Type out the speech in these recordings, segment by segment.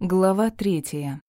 Глава третья.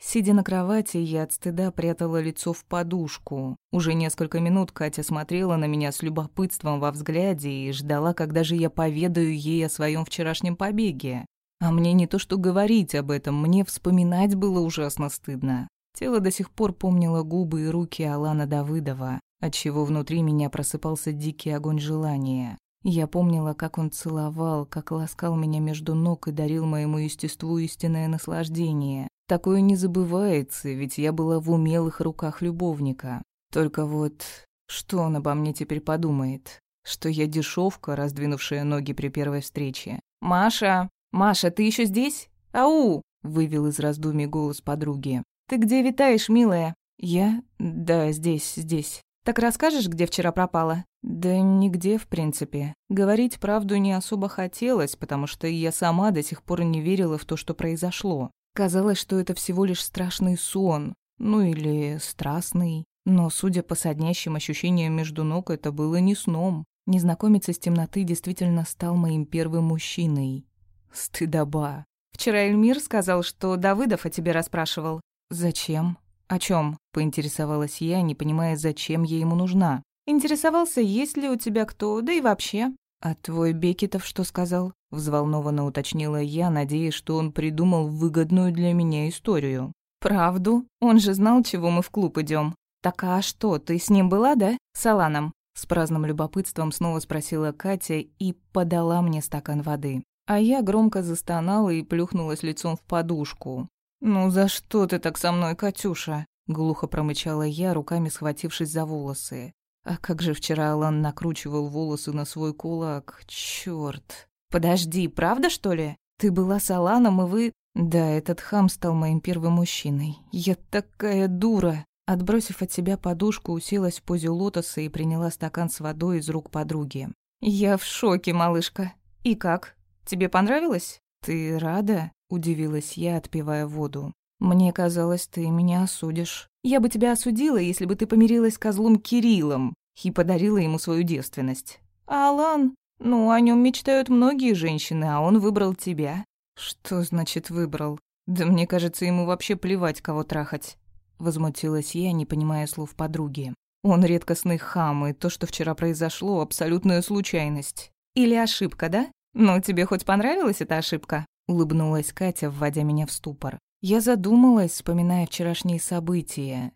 Сидя на кровати, я от стыда прятала лицо в подушку. Уже несколько минут Катя смотрела на меня с любопытством во взгляде и ждала, когда же я поведаю ей о своем вчерашнем побеге. А мне не то что говорить об этом, мне вспоминать было ужасно стыдно. Тело до сих пор помнило губы и руки Алана Давыдова, отчего внутри меня просыпался дикий огонь желания. Я помнила, как он целовал, как ласкал меня между ног и дарил моему естеству истинное наслаждение. Такое не забывается, ведь я была в умелых руках любовника. Только вот что он обо мне теперь подумает? Что я дешевка, раздвинувшая ноги при первой встрече. «Маша! Маша, ты еще здесь? Ау!» — вывел из раздумий голос подруги. «Ты где витаешь, милая?» «Я? Да, здесь, здесь». «Так расскажешь, где вчера пропала?» «Да нигде, в принципе. Говорить правду не особо хотелось, потому что я сама до сих пор не верила в то, что произошло. Казалось, что это всего лишь страшный сон, ну или страстный. Но, судя по соднящим ощущениям между ног, это было не сном. Незнакомец из темноты действительно стал моим первым мужчиной. Стыдоба. «Вчера Эльмир сказал, что Давыдов о тебе расспрашивал». «Зачем?» «О чем? поинтересовалась я, не понимая, зачем я ему нужна. «Интересовался, есть ли у тебя кто, да и вообще». «А твой Бекетов что сказал?» — взволнованно уточнила я, надеясь, что он придумал выгодную для меня историю. «Правду? Он же знал, чего мы в клуб идем. «Так а что, ты с ним была, да? С Аланом?» С праздным любопытством снова спросила Катя и подала мне стакан воды. А я громко застонала и плюхнулась лицом в подушку. «Ну за что ты так со мной, Катюша?» Глухо промычала я, руками схватившись за волосы. А как же вчера Алан накручивал волосы на свой кулак? Чёрт. Подожди, правда, что ли? Ты была с Аланом, и вы... Да, этот хам стал моим первым мужчиной. Я такая дура. Отбросив от себя подушку, уселась в позе лотоса и приняла стакан с водой из рук подруги. «Я в шоке, малышка. И как? Тебе понравилось?» «Ты рада?» – удивилась я, отпивая воду. «Мне казалось, ты меня осудишь. Я бы тебя осудила, если бы ты помирилась с козлом Кириллом и подарила ему свою девственность. А Алан? Ну, о нем мечтают многие женщины, а он выбрал тебя». «Что значит выбрал? Да мне кажется, ему вообще плевать, кого трахать». Возмутилась я, не понимая слов подруги. Он редкостный хам, и то, что вчера произошло, абсолютная случайность. Или ошибка, да? Ну, тебе хоть понравилась эта ошибка? Улыбнулась Катя, вводя меня в ступор. Я задумалась, вспоминая вчерашние события,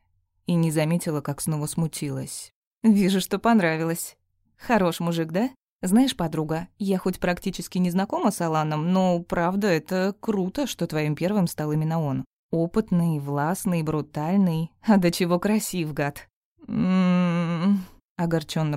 и не заметила, как снова смутилась. «Вижу, что понравилось. Хорош мужик, да? Знаешь, подруга, я хоть практически не знакома с Аланом, но, правда, это круто, что твоим первым стал именно он. Опытный, властный, брутальный, а до чего красив, гад». «М-м-м...»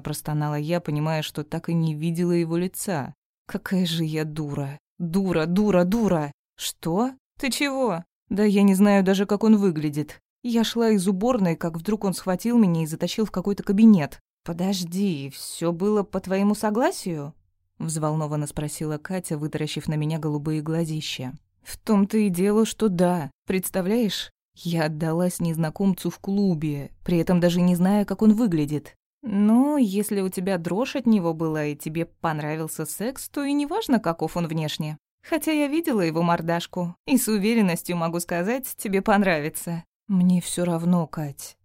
простонала я, понимая, что так и не видела его лица. «Какая же я дура! Дура, дура, дура!» «Что? Ты чего?» Да я не знаю даже, как он выглядит. Я шла из уборной, как вдруг он схватил меня и затащил в какой-то кабинет. «Подожди, все было по твоему согласию?» Взволнованно спросила Катя, вытаращив на меня голубые глазища. «В том-то и дело, что да. Представляешь? Я отдалась незнакомцу в клубе, при этом даже не зная, как он выглядит. Ну, если у тебя дрожь от него была и тебе понравился секс, то и неважно, каков он внешне. Хотя я видела его мордашку, и с уверенностью могу сказать, тебе понравится. Мне все равно, Кать.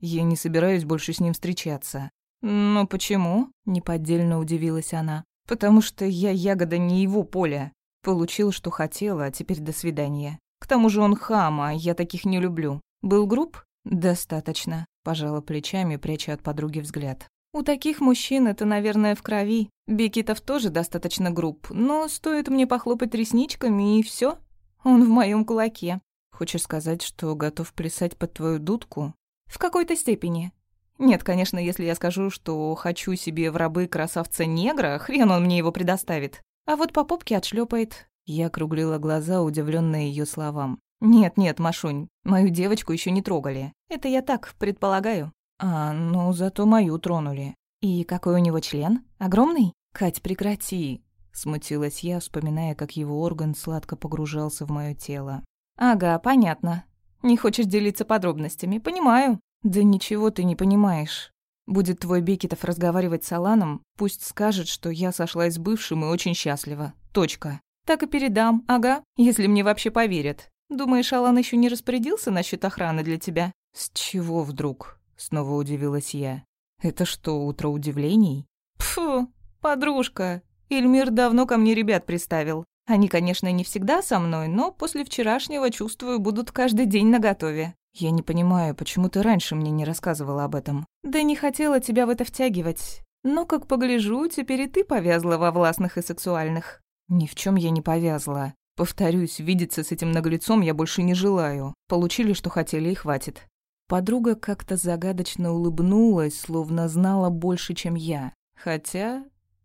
Я не собираюсь больше с ним встречаться. Но почему? Неподдельно удивилась она. Потому что я ягода не его поля. Получил, что хотела, а теперь до свидания. К тому же он хам, а я таких не люблю. Был груб? Достаточно. Пожала плечами, пряча от подруги взгляд. У таких мужчин это, наверное, в крови. Бекетов тоже достаточно груб, но стоит мне похлопать ресничками, и все. Он в моем кулаке. Хочешь сказать, что готов плясать под твою дудку? В какой-то степени. Нет, конечно, если я скажу, что хочу себе в рабы красавца-негра, хрен он мне его предоставит. А вот по попке отшлепает. Я округлила глаза, удивленная ее словам. «Нет-нет, Машунь, мою девочку еще не трогали. Это я так предполагаю». «А, ну, зато мою тронули». «И какой у него член? Огромный?» «Кать, прекрати!» Смутилась я, вспоминая, как его орган сладко погружался в мое тело. «Ага, понятно. Не хочешь делиться подробностями, понимаю». «Да ничего ты не понимаешь. Будет твой Бекетов разговаривать с Аланом, пусть скажет, что я сошлась с бывшим и очень счастлива. Точка. Так и передам, ага, если мне вообще поверят. Думаешь, Алан еще не распорядился насчет охраны для тебя?» «С чего вдруг?» — снова удивилась я. «Это что, утро удивлений?» «Пфу, подружка. Эльмир давно ко мне ребят приставил. Они, конечно, не всегда со мной, но после вчерашнего, чувствую, будут каждый день наготове. Я не понимаю, почему ты раньше мне не рассказывала об этом. Да не хотела тебя в это втягивать. Но, как погляжу, теперь и ты повязла во властных и сексуальных. Ни в чем я не повязла. Повторюсь, видеться с этим наглецом я больше не желаю. Получили, что хотели, и хватит. Подруга как-то загадочно улыбнулась, словно знала больше, чем я. Хотя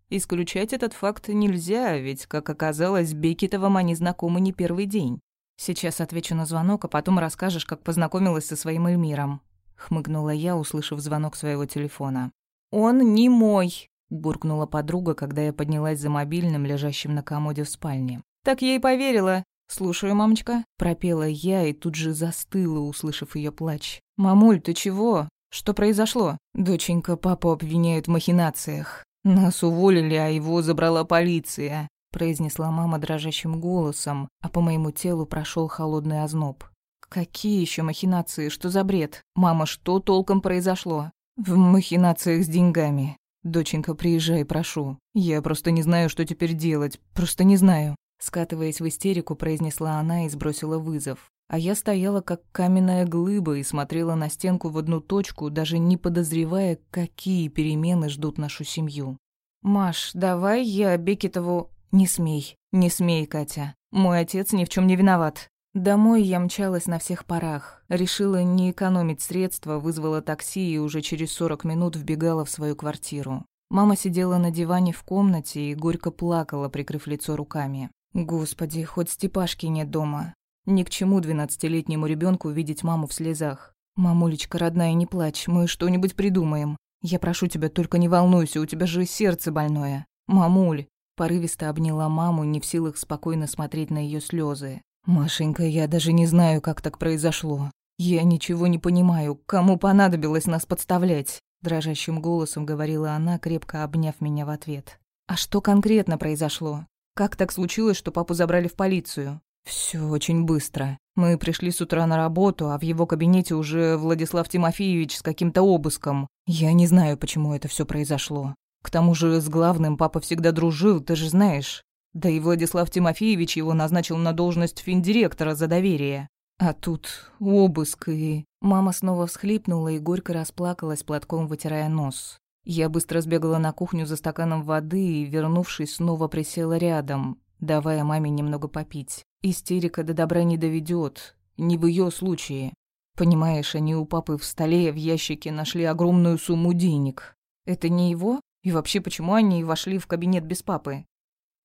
исключать этот факт нельзя, ведь, как оказалось, Бекетовым они знакомы не первый день. Сейчас отвечу на звонок, а потом расскажешь, как познакомилась со своим Эльмиром. Хмыкнула я, услышав звонок своего телефона. «Он не мой!» – буркнула подруга, когда я поднялась за мобильным, лежащим на комоде в спальне. «Так и поверила. Слушаю, мамочка», – пропела я и тут же застыла, услышав ее плач. «Мамуль, ты чего? Что произошло?» «Доченька, папу обвиняют в махинациях. Нас уволили, а его забрала полиция», – произнесла мама дрожащим голосом, а по моему телу прошел холодный озноб. «Какие еще махинации? Что за бред? Мама, что толком произошло?» В махинациях с деньгами. Доченька, приезжай, прошу. Я просто не знаю, что теперь делать. Просто не знаю. Скатываясь в истерику, произнесла она и сбросила вызов. А я стояла как каменная глыба и смотрела на стенку в одну точку, даже не подозревая, какие перемены ждут нашу семью. «Маш, давай я Бекетову...» «Не смей, не смей, Катя. Мой отец ни в чем не виноват. Домой я мчалась на всех парах. Решила не экономить средства, вызвала такси и уже через 40 минут вбегала в свою квартиру. Мама сидела на диване в комнате и горько плакала, прикрыв лицо руками. Господи, хоть Степашки нет дома. Ни к чему двенадцатилетнему ребенку видеть маму в слезах. Мамулечка, родная, не плачь, мы что-нибудь придумаем. Я прошу тебя, только не волнуйся, у тебя же сердце больное. Мамуль, порывисто обняла маму, не в силах спокойно смотреть на ее слезы. «Машенька, я даже не знаю, как так произошло. Я ничего не понимаю, кому понадобилось нас подставлять?» Дрожащим голосом говорила она, крепко обняв меня в ответ. «А что конкретно произошло? Как так случилось, что папу забрали в полицию?» Все очень быстро. Мы пришли с утра на работу, а в его кабинете уже Владислав Тимофеевич с каким-то обыском. Я не знаю, почему это все произошло. К тому же с главным папа всегда дружил, ты же знаешь. Да и Владислав Тимофеевич его назначил на должность финдиректора за доверие. А тут обыск и... Мама снова всхлипнула и горько расплакалась, платком вытирая нос. Я быстро сбегала на кухню за стаканом воды и, вернувшись, снова присела рядом, давая маме немного попить. Истерика до добра не доведет, не в ее случае. Понимаешь, они у папы в столе в ящике нашли огромную сумму денег. Это не его? И вообще, почему они вошли в кабинет без папы?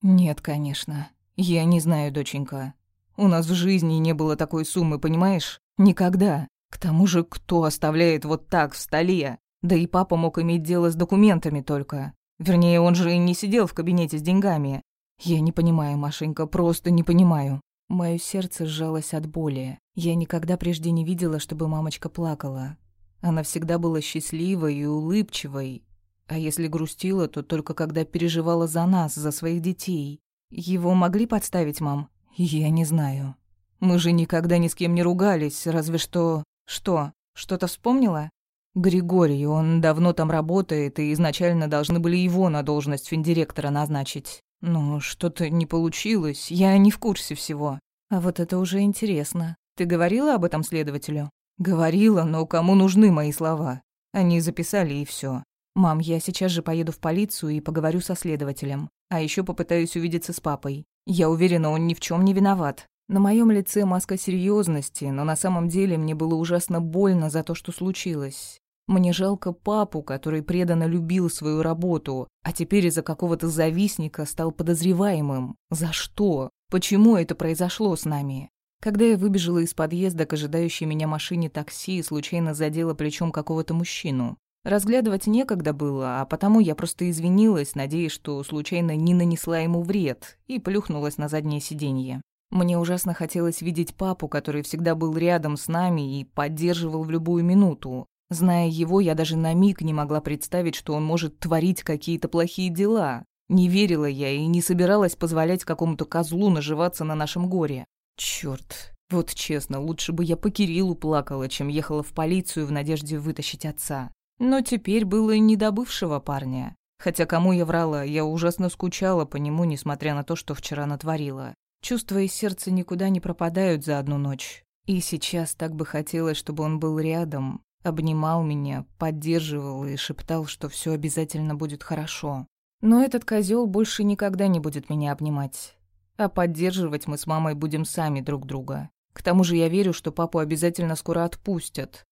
«Нет, конечно. Я не знаю, доченька. У нас в жизни не было такой суммы, понимаешь? Никогда. К тому же, кто оставляет вот так в столе? Да и папа мог иметь дело с документами только. Вернее, он же и не сидел в кабинете с деньгами. Я не понимаю, Машенька, просто не понимаю». Моё сердце сжалось от боли. Я никогда прежде не видела, чтобы мамочка плакала. Она всегда была счастливой и улыбчивой, а если грустила, то только когда переживала за нас, за своих детей. Его могли подставить, мам? Я не знаю. Мы же никогда ни с кем не ругались, разве что... Что? Что-то вспомнила? Григорий, он давно там работает, и изначально должны были его на должность финдиректора назначить. Но что-то не получилось, я не в курсе всего. А вот это уже интересно. Ты говорила об этом следователю? Говорила, но кому нужны мои слова? Они записали и все. «Мам, я сейчас же поеду в полицию и поговорю со следователем. А еще попытаюсь увидеться с папой. Я уверена, он ни в чем не виноват». На моем лице маска серьезности, но на самом деле мне было ужасно больно за то, что случилось. Мне жалко папу, который преданно любил свою работу, а теперь из-за какого-то завистника стал подозреваемым. За что? Почему это произошло с нами? Когда я выбежала из подъезда к ожидающей меня машине такси, случайно задела плечом какого-то мужчину. Разглядывать некогда было, а потому я просто извинилась, надеясь, что случайно не нанесла ему вред, и плюхнулась на заднее сиденье. Мне ужасно хотелось видеть папу, который всегда был рядом с нами и поддерживал в любую минуту. Зная его, я даже на миг не могла представить, что он может творить какие-то плохие дела. Не верила я и не собиралась позволять какому-то козлу наживаться на нашем горе. Чёрт, вот честно, лучше бы я по Кириллу плакала, чем ехала в полицию в надежде вытащить отца. Но теперь было не до бывшего парня. Хотя кому я врала, я ужасно скучала по нему, несмотря на то, что вчера натворила. Чувства и сердце никуда не пропадают за одну ночь. И сейчас так бы хотелось, чтобы он был рядом, обнимал меня, поддерживал и шептал, что все обязательно будет хорошо. Но этот козел больше никогда не будет меня обнимать. А поддерживать мы с мамой будем сами друг друга. К тому же я верю, что папу обязательно скоро отпустят.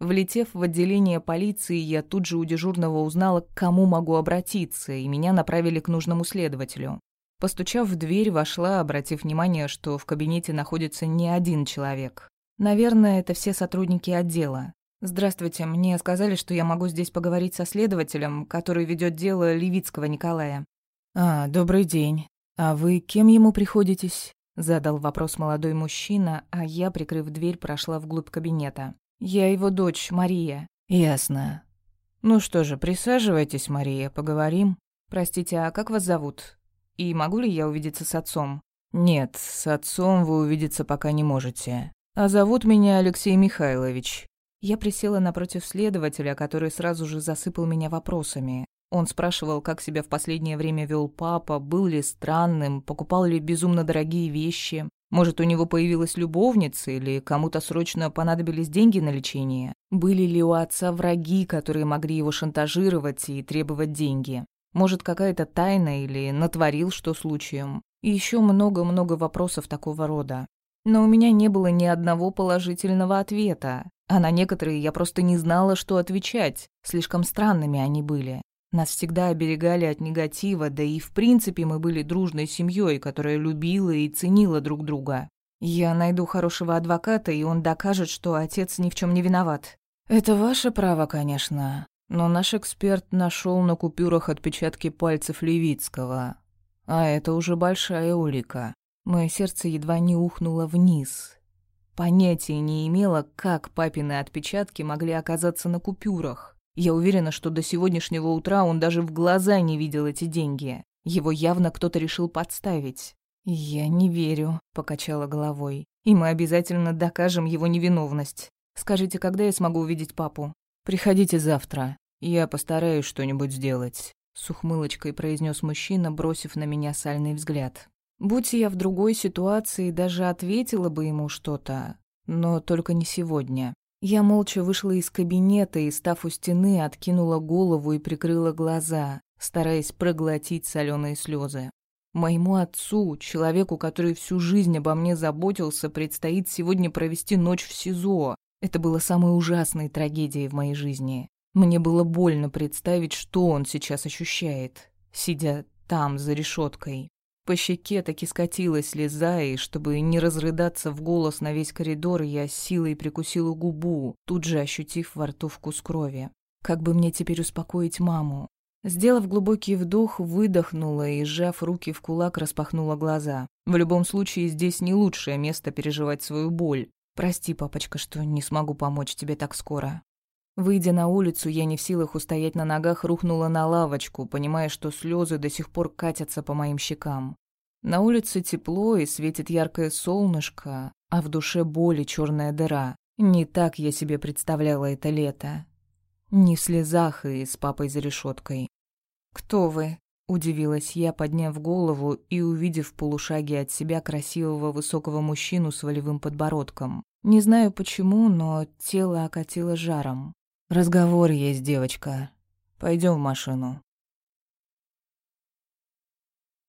Влетев в отделение полиции, я тут же у дежурного узнала, к кому могу обратиться, и меня направили к нужному следователю. Постучав в дверь, вошла, обратив внимание, что в кабинете находится не один человек. Наверное, это все сотрудники отдела. «Здравствуйте, мне сказали, что я могу здесь поговорить со следователем, который ведет дело Левицкого Николая». «А, добрый день. А вы кем ему приходитесь?» Задал вопрос молодой мужчина, а я, прикрыв дверь, прошла вглубь кабинета. «Я его дочь, Мария». «Ясно. Ну что же, присаживайтесь, Мария, поговорим. Простите, а как вас зовут? И могу ли я увидеться с отцом?» «Нет, с отцом вы увидеться пока не можете. А зовут меня Алексей Михайлович. Я присела напротив следователя, который сразу же засыпал меня вопросами. Он спрашивал, как себя в последнее время вел папа, был ли странным, покупал ли безумно дорогие вещи. Может, у него появилась любовница или кому-то срочно понадобились деньги на лечение? Были ли у отца враги, которые могли его шантажировать и требовать деньги? Может, какая-то тайна или натворил что случаем? И еще много-много вопросов такого рода. Но у меня не было ни одного положительного ответа. А на некоторые я просто не знала, что отвечать. Слишком странными они были. Нас всегда оберегали от негатива, да и в принципе мы были дружной семьей, которая любила и ценила друг друга. Я найду хорошего адвоката, и он докажет, что отец ни в чем не виноват. Это ваше право, конечно, но наш эксперт нашел на купюрах отпечатки пальцев Левицкого. А это уже большая улика. Мое сердце едва не ухнуло вниз. Понятия не имела, как папины отпечатки могли оказаться на купюрах. Я уверена, что до сегодняшнего утра он даже в глаза не видел эти деньги. Его явно кто-то решил подставить. «Я не верю», — покачала головой. «И мы обязательно докажем его невиновность. Скажите, когда я смогу увидеть папу?» «Приходите завтра. Я постараюсь что-нибудь сделать», — с ухмылочкой произнес мужчина, бросив на меня сальный взгляд. Будь я в другой ситуации, даже ответила бы ему что-то, но только не сегодня. Я молча вышла из кабинета и, став у стены, откинула голову и прикрыла глаза, стараясь проглотить соленые слезы. Моему отцу, человеку, который всю жизнь обо мне заботился, предстоит сегодня провести ночь в СИЗО. Это было самой ужасной трагедией в моей жизни. Мне было больно представить, что он сейчас ощущает, сидя там, за решеткой. По щеке таки скатилась слеза, и чтобы не разрыдаться в голос на весь коридор, я силой прикусила губу, тут же ощутив во рту вкус крови. Как бы мне теперь успокоить маму? Сделав глубокий вдох, выдохнула и, сжав руки в кулак, распахнула глаза. В любом случае, здесь не лучшее место переживать свою боль. Прости, папочка, что не смогу помочь тебе так скоро. Выйдя на улицу, я не в силах устоять на ногах, рухнула на лавочку, понимая, что слезы до сих пор катятся по моим щекам. На улице тепло и светит яркое солнышко, а в душе боли черная дыра. Не так я себе представляла это лето. Не в слезах и с папой за решеткой. «Кто вы?» – удивилась я, подняв голову и увидев в полушаге от себя красивого высокого мужчину с волевым подбородком. Не знаю почему, но тело окатило жаром. «Разговор есть, девочка. Пойдем в машину».